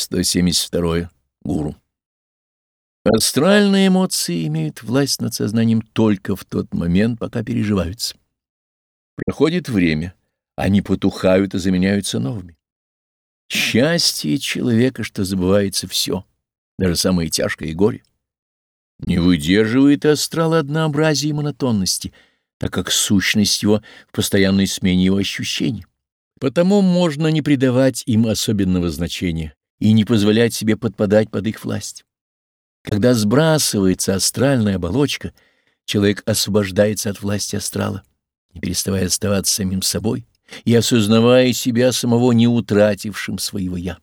172. Гуру. Астральные эмоции имеют власть над сознанием только в тот момент, пока переживаются. Проходит время, они потухают и заменяются новыми. Счастье человека, что забывается все, даже самое тяжкое горе. Не выдерживает астрал однообразия и монотонности, так как сущность его в постоянной смене его ощущений. Потому можно не придавать им особенного значения и не позволять себе подпадать под их власть. Когда сбрасывается астральная оболочка, человек освобождается от власти астрала, не переставая оставаться самим собой и осознавая себя самого не утратившим своего «я».